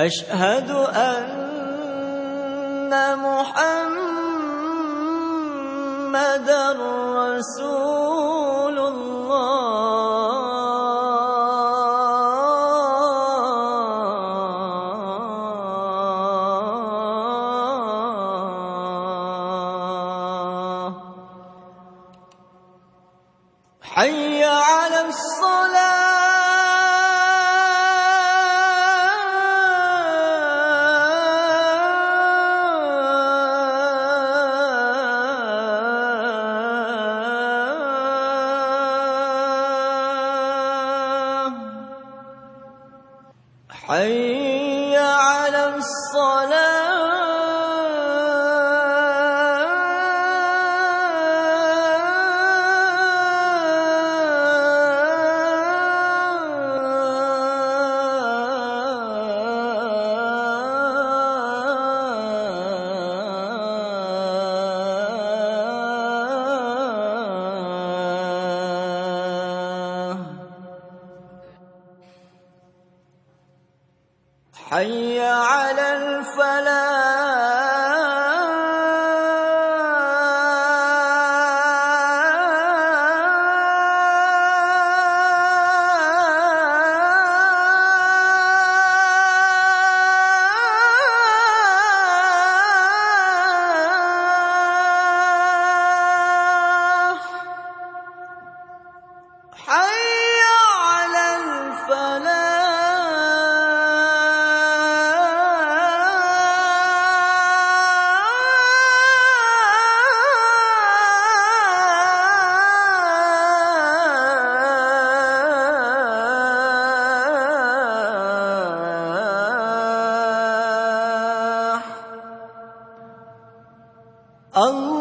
أشهد أن محمدا رسول حي على الصلاة حي على الفلاح الله